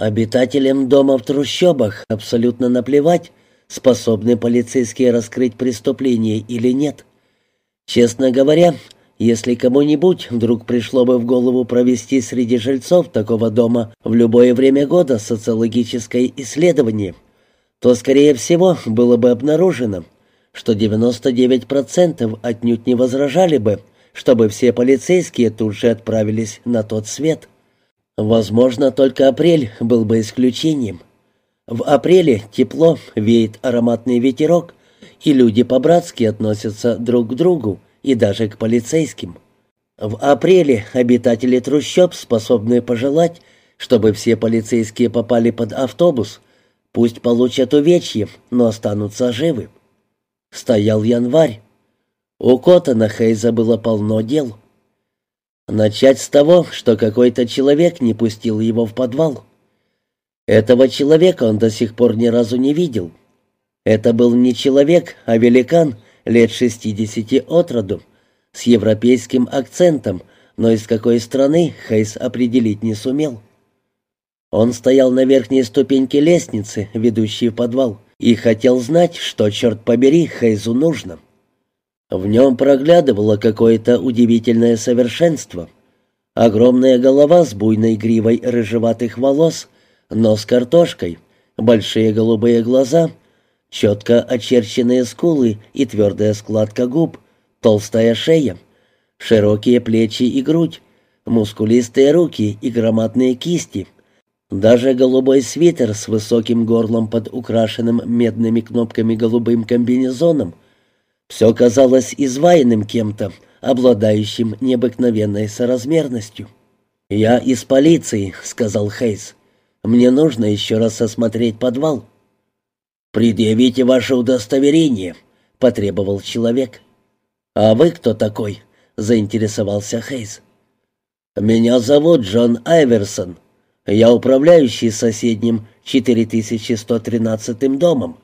Обитателям дома в трущобах абсолютно наплевать, способны полицейские раскрыть преступление или нет. Честно говоря, если кому-нибудь вдруг пришло бы в голову провести среди жильцов такого дома в любое время года социологическое исследование, то, скорее всего, было бы обнаружено, что 99% отнюдь не возражали бы, чтобы все полицейские тут же отправились на тот свет. Возможно, только апрель был бы исключением. В апреле тепло, веет ароматный ветерок, и люди по-братски относятся друг к другу и даже к полицейским. В апреле обитатели трущоб способны пожелать, чтобы все полицейские попали под автобус, пусть получат увечье, но останутся живы. Стоял январь. У Коттона Хейза было полно дел. Начать с того, что какой-то человек не пустил его в подвал. Этого человека он до сих пор ни разу не видел. Это был не человек, а великан лет шестидесяти от роду, с европейским акцентом, но из какой страны Хейс определить не сумел. Он стоял на верхней ступеньке лестницы, ведущей в подвал, и хотел знать, что, черт побери, Хейзу нужно. В нем проглядывало какое-то удивительное совершенство. Огромная голова с буйной гривой рыжеватых волос, нос картошкой, большие голубые глаза, четко очерченные скулы и твердая складка губ, толстая шея, широкие плечи и грудь, мускулистые руки и громадные кисти. Даже голубой свитер с высоким горлом под украшенным медными кнопками голубым комбинезоном — все казалось изваянным кем-то, обладающим необыкновенной соразмерностью. «Я из полиции», — сказал Хейс. «Мне нужно еще раз осмотреть подвал». «Предъявите ваше удостоверение», — потребовал человек. «А вы кто такой?» — заинтересовался Хейс. «Меня зовут Джон Айверсон. Я управляющий соседним 4113 домом».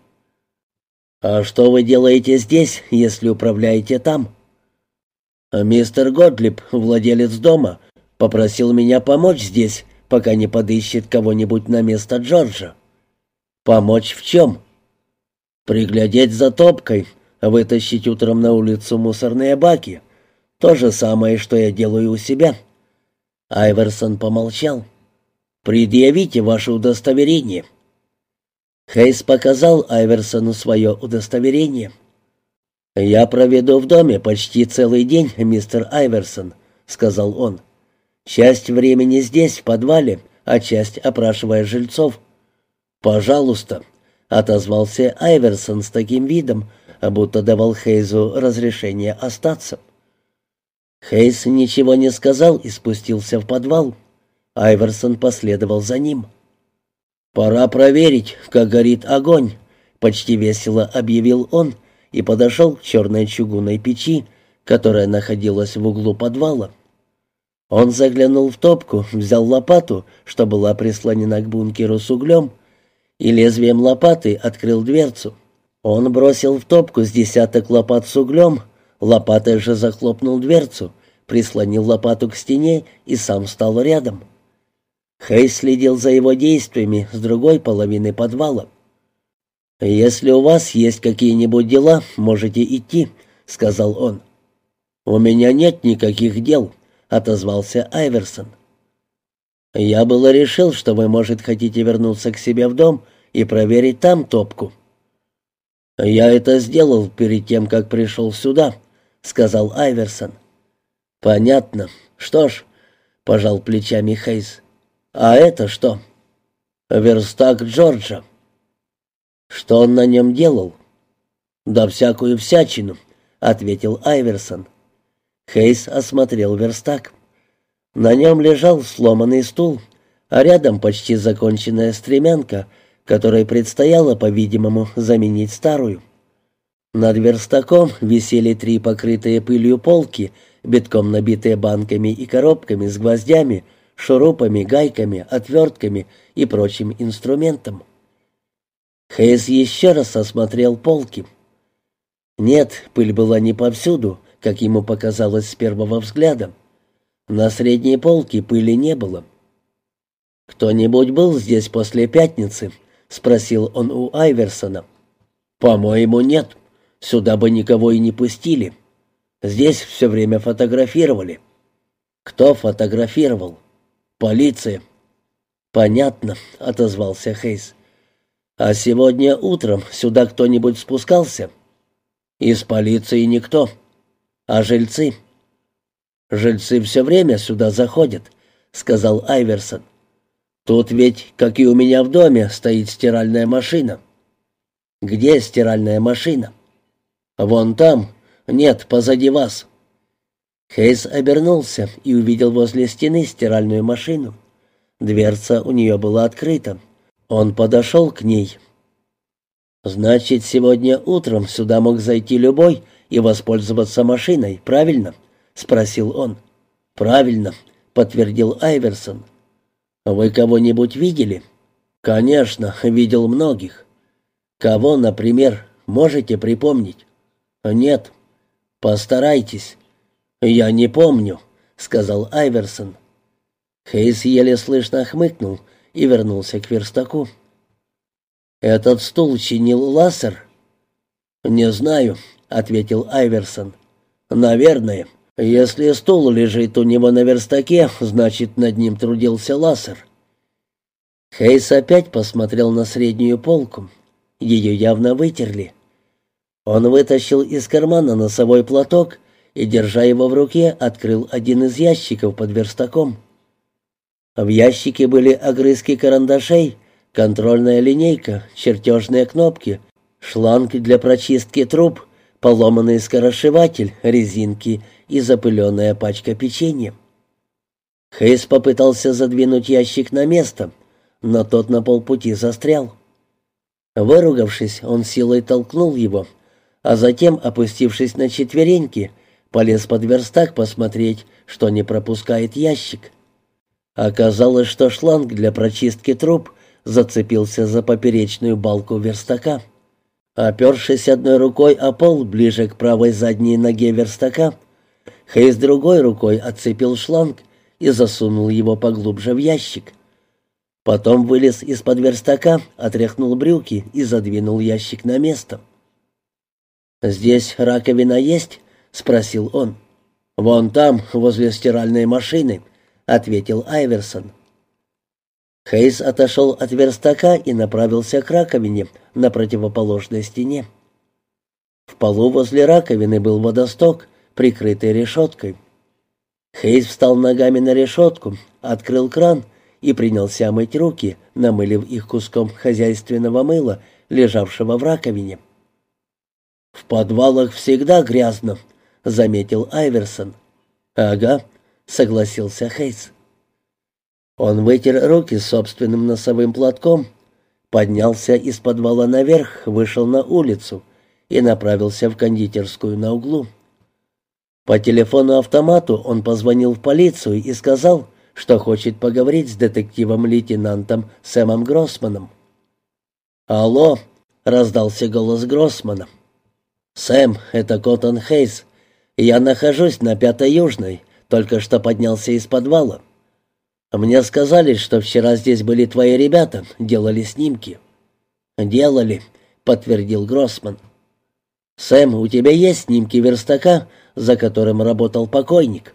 «А что вы делаете здесь, если управляете там?» «Мистер Готлиб, владелец дома, попросил меня помочь здесь, пока не подыщет кого-нибудь на место Джорджа». «Помочь в чем?» «Приглядеть за топкой, вытащить утром на улицу мусорные баки. То же самое, что я делаю у себя». Айверсон помолчал. «Предъявите ваше удостоверение». Хейс показал Айверсону свое удостоверение. «Я проведу в доме почти целый день, мистер Айверсон», — сказал он. «Часть времени здесь, в подвале, а часть опрашивая жильцов». «Пожалуйста», — отозвался Айверсон с таким видом, будто давал Хейзу разрешение остаться. Хейс ничего не сказал и спустился в подвал. Айверсон последовал за ним. «Пора проверить, как горит огонь», — почти весело объявил он и подошел к черной чугунной печи, которая находилась в углу подвала. Он заглянул в топку, взял лопату, что была прислонена к бункеру с углем, и лезвием лопаты открыл дверцу. Он бросил в топку с десяток лопат с углем, лопатой же захлопнул дверцу, прислонил лопату к стене и сам стал рядом. Хей следил за его действиями с другой половины подвала. «Если у вас есть какие-нибудь дела, можете идти», — сказал он. «У меня нет никаких дел», — отозвался Айверсон. «Я было решил, что вы, может, хотите вернуться к себе в дом и проверить там топку». «Я это сделал перед тем, как пришел сюда», — сказал Айверсон. «Понятно. Что ж», — пожал плечами Хейс, «А это что?» «Верстак Джорджа». «Что он на нем делал?» «Да всякую всячину», — ответил Айверсон. Хейс осмотрел верстак. На нем лежал сломанный стул, а рядом почти законченная стремянка, которой предстояло, по-видимому, заменить старую. Над верстаком висели три покрытые пылью полки, битком набитые банками и коробками с гвоздями — шурупами, гайками, отвертками и прочим инструментом. Хейс еще раз осмотрел полки. Нет, пыль была не повсюду, как ему показалось с первого взгляда. На средней полке пыли не было. «Кто-нибудь был здесь после пятницы?» — спросил он у Айверсона. «По-моему, нет. Сюда бы никого и не пустили. Здесь все время фотографировали». «Кто фотографировал?» «Полиция». «Понятно», — отозвался Хейс. «А сегодня утром сюда кто-нибудь спускался?» «Из полиции никто. А жильцы?» «Жильцы все время сюда заходят», — сказал Айверсон. «Тут ведь, как и у меня в доме, стоит стиральная машина». «Где стиральная машина?» «Вон там. Нет, позади вас». Хейс обернулся и увидел возле стены стиральную машину. Дверца у нее была открыта. Он подошел к ней. «Значит, сегодня утром сюда мог зайти любой и воспользоваться машиной, правильно?» — спросил он. «Правильно», — подтвердил Айверсон. «Вы кого-нибудь видели?» «Конечно, видел многих». «Кого, например, можете припомнить?» «Нет». «Постарайтесь». «Я не помню», — сказал Айверсон. Хейс еле слышно хмыкнул и вернулся к верстаку. «Этот стул чинил Лассер?» «Не знаю», — ответил Айверсон. «Наверное. Если стул лежит у него на верстаке, значит, над ним трудился Лассер». Хейс опять посмотрел на среднюю полку. Ее явно вытерли. Он вытащил из кармана носовой платок и, держа его в руке, открыл один из ящиков под верстаком. В ящике были огрызки карандашей, контрольная линейка, чертежные кнопки, шланг для прочистки труб, поломанный скоросшиватель, резинки и запыленная пачка печенья. Хейс попытался задвинуть ящик на место, но тот на полпути застрял. Выругавшись, он силой толкнул его, а затем, опустившись на четвереньки, Полез под верстак посмотреть, что не пропускает ящик. Оказалось, что шланг для прочистки труб зацепился за поперечную балку верстака. Опершись одной рукой о пол ближе к правой задней ноге верстака, Хейс другой рукой отцепил шланг и засунул его поглубже в ящик. Потом вылез из-под верстака, отряхнул брюки и задвинул ящик на место. «Здесь раковина есть?» — спросил он. «Вон там, возле стиральной машины», — ответил Айверсон. Хейс отошел от верстака и направился к раковине на противоположной стене. В полу возле раковины был водосток, прикрытый решеткой. Хейс встал ногами на решетку, открыл кран и принялся мыть руки, намылив их куском хозяйственного мыла, лежавшего в раковине. «В подвалах всегда грязно», заметил Айверсон. «Ага», — согласился Хейс. Он вытер руки собственным носовым платком, поднялся из подвала наверх, вышел на улицу и направился в кондитерскую на углу. По телефону-автомату он позвонил в полицию и сказал, что хочет поговорить с детективом-лейтенантом Сэмом Гроссманом. «Алло!» — раздался голос Гроссмана. «Сэм, это Коттон Хейс. Я нахожусь на Пятой Южной, только что поднялся из подвала. Мне сказали, что вчера здесь были твои ребята, делали снимки. Делали, подтвердил Гроссман. Сэм, у тебя есть снимки верстака, за которым работал покойник?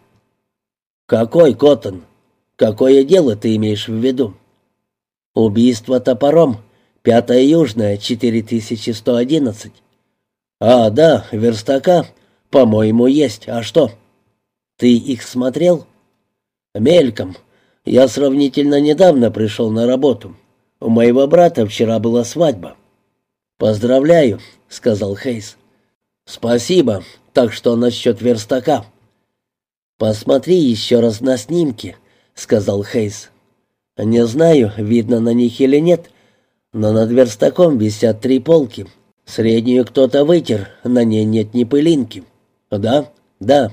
Какой, Коттон? Какое дело ты имеешь в виду? Убийство топором. Пятая Южная, 4111. А, да, верстака. «По-моему, есть. А что?» «Ты их смотрел?» «Мельком. Я сравнительно недавно пришел на работу. У моего брата вчера была свадьба». «Поздравляю», — сказал Хейс. «Спасибо. Так что насчет верстака?» «Посмотри еще раз на снимки», — сказал Хейс. «Не знаю, видно на них или нет, но над верстаком висят три полки. Среднюю кто-то вытер, на ней нет ни пылинки». «Да, да».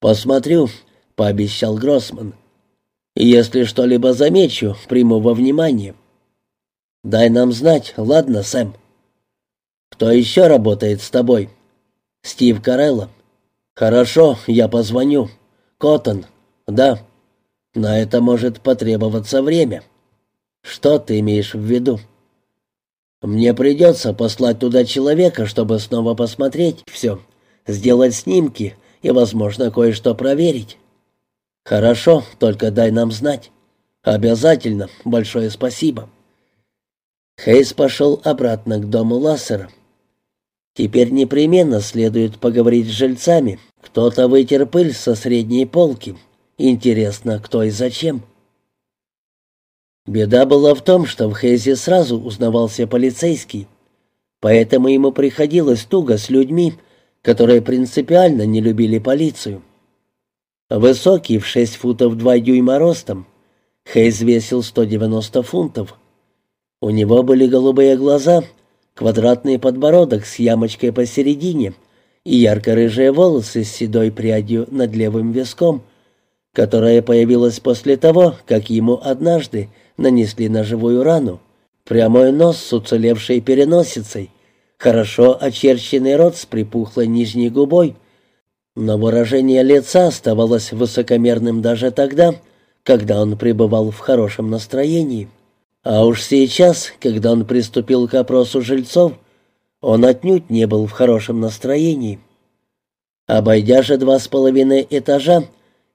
«Посмотрю», — пообещал Гроссман. «Если что-либо замечу, приму во внимание». «Дай нам знать, ладно, Сэм?» «Кто еще работает с тобой?» «Стив Карелло». «Хорошо, я позвоню». «Коттон». «Да». На это может потребоваться время. Что ты имеешь в виду? Мне придется послать туда человека, чтобы снова посмотреть все, сделать снимки и, возможно, кое-что проверить. Хорошо, только дай нам знать. Обязательно. Большое спасибо. Хейс пошел обратно к дому Лассера. Теперь непременно следует поговорить с жильцами. Кто-то вытер пыль со средней полки. Интересно, кто и зачем. Беда была в том, что в Хейзе сразу узнавался полицейский. Поэтому ему приходилось туго с людьми, которые принципиально не любили полицию. Высокий, в 6 футов 2 дюйма ростом, Хейз весил 190 фунтов. У него были голубые глаза, квадратный подбородок с ямочкой посередине и ярко-рыжие волосы с седой прядью над левым виском, которая появилась после того, как ему однажды нанесли ножевую рану, прямой нос с уцелевшей переносицей, хорошо очерченный рот с припухлой нижней губой, но выражение лица оставалось высокомерным даже тогда, когда он пребывал в хорошем настроении. А уж сейчас, когда он приступил к опросу жильцов, он отнюдь не был в хорошем настроении. Обойдя же два с половиной этажа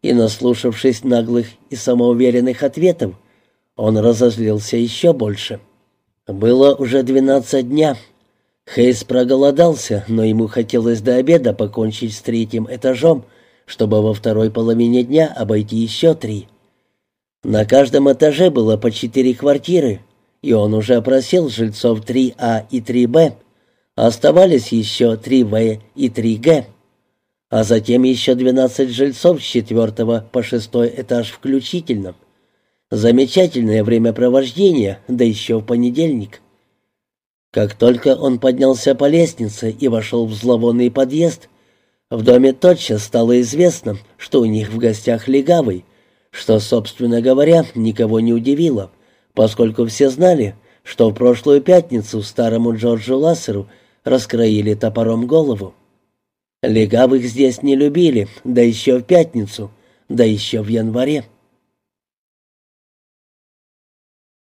и наслушавшись наглых и самоуверенных ответов, он разозлился еще больше. Было уже двенадцать дня. Хейс проголодался, но ему хотелось до обеда покончить с третьим этажом, чтобы во второй половине дня обойти еще три. На каждом этаже было по четыре квартиры, и он уже опросил жильцов 3А и 3Б. Оставались еще 3В и 3Г. А затем еще 12 жильцов с четвертого по шестой этаж включительно. Замечательное времяпровождение, да еще в понедельник. Как только он поднялся по лестнице и вошел в зловонный подъезд, в доме тотчас стало известно, что у них в гостях легавый — что, собственно говоря, никого не удивило, поскольку все знали, что в прошлую пятницу старому Джорджу Лассеру раскроили топором голову. Легавых здесь не любили, да еще в пятницу, да еще в январе.